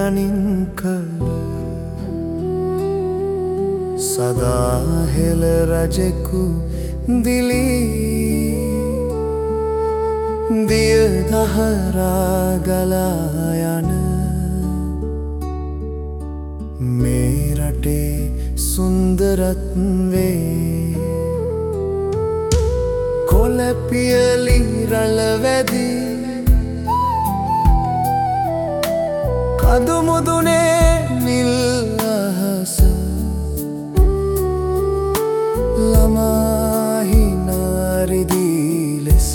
ගනින් කළ සදාහෙල රජෙකු දිලී. දිය දහරා ගලා යන මේ රටේ සුන්දරත්වේ කොලපියලි රලවැදී කදුමුදුනේ නිල් අහස. ළමාහිනාරිදී ලෙස.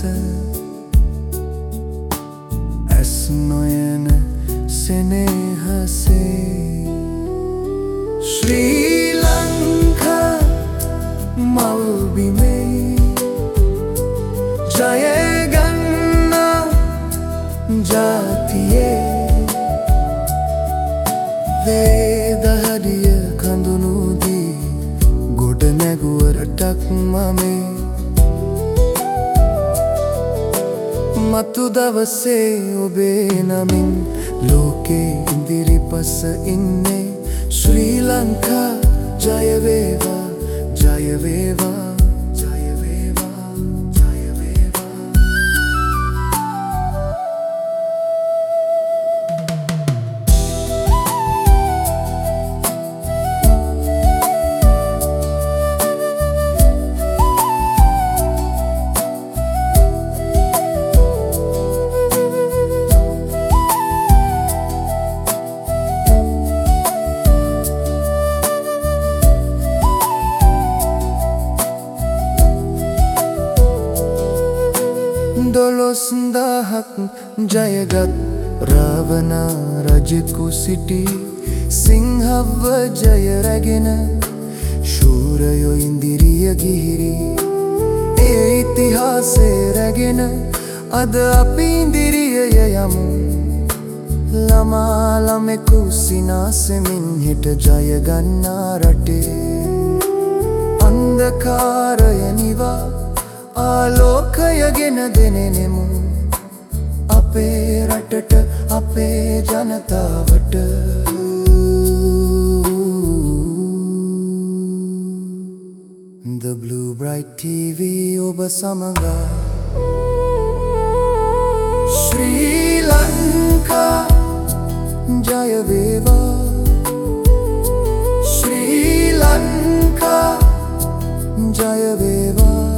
ඇස් නොයන සෙනෙහසේ. ශ්‍රී ලංකා මව්බිමේ ජයගන්න ජාතියේ වේදහඩිය කඳුනුදී ගොඩ නැගුවරටක් මමේ. මතු දවසේ ඔබේ නමින් ලෝකේ ඉදිරිපස ඉන්නේ. ශ්‍රී ලංකා ජයවේවා ජයවේවා ජයවේවා දොළොස්දාහක් ජයගත් රාවනා රජෙකු සිටි සිංහව්ව ජයරැගෙන ශූරයෝ ඉන්දිරිය ගිහිරි ඒ ඉතිහාසේ රැගෙන අද අපි ඉන්දිරියය යමු. ළමාළමෙකු සිනාසෙමින් හිට ජයගන්නා රටේ. අන්දකාරය නිවා ආලෝකයගෙන දෙනෙනෙමු අපේ රටට අපේ ජනතාවට. The Blue Bright TV ඔබ සමඟා ශ්‍රී ලංකා ජයවේවා ශ්‍රී ලංකා ජයවේවා